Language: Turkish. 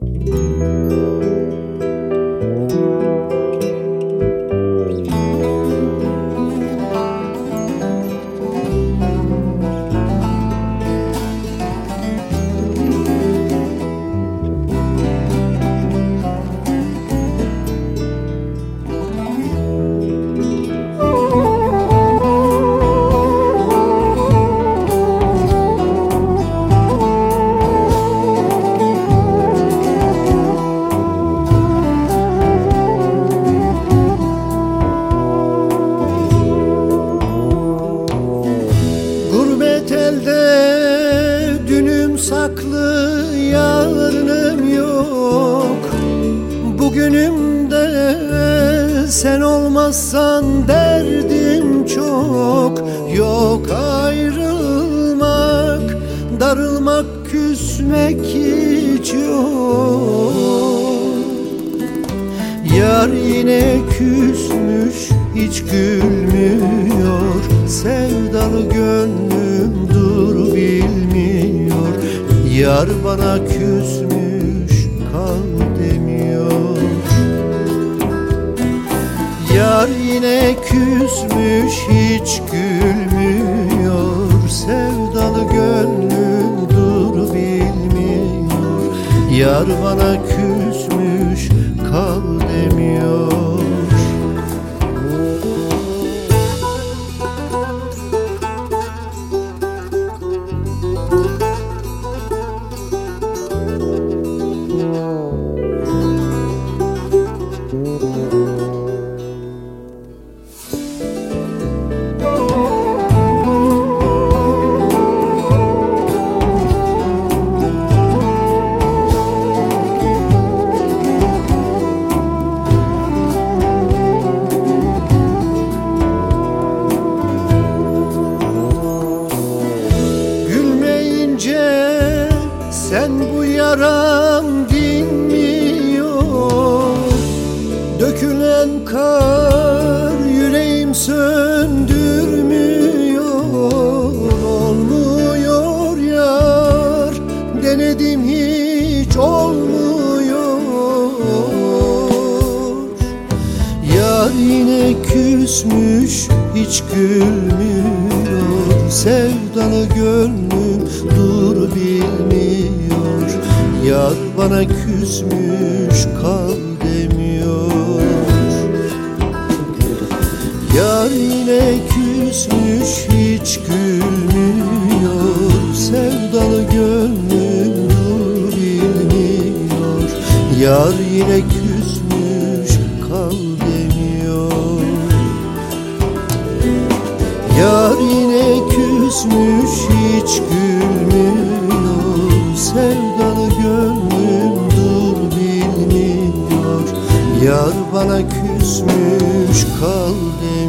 Música elde dünüm saklı yarınım yok. Bugünümde sen olmazsan derdim çok. Yok ayrılmak, darılmak, küsmek hiç yok. Yar yine küsmüş hiç gülmüyor. Sevdalı gönlüm Yar bana küsmüş kal demiyor. Yar yine küsmüş hiç gülmüyor. Sevdalı gönlüm dur bilmiyor. Yar bana küsmüş yaram dinmiyor. Dökülen kar yüreğim söndürmüyor. Olmuyor yar denedim hiç olmuyor. Yar yine küsmüş hiç gülmüyor. Sevdalı gönlüm dur bilmiyor Yar bana küsmüş kal demiyor. Yar yine küsmüş hiç gülmüyor. Sevdalı gönlüm dur bilmiyor. Yar yine küsmüş kal demiyor. Yar yine küsmüş hiç gülmüyor Yar bana küsmüş kal demiyor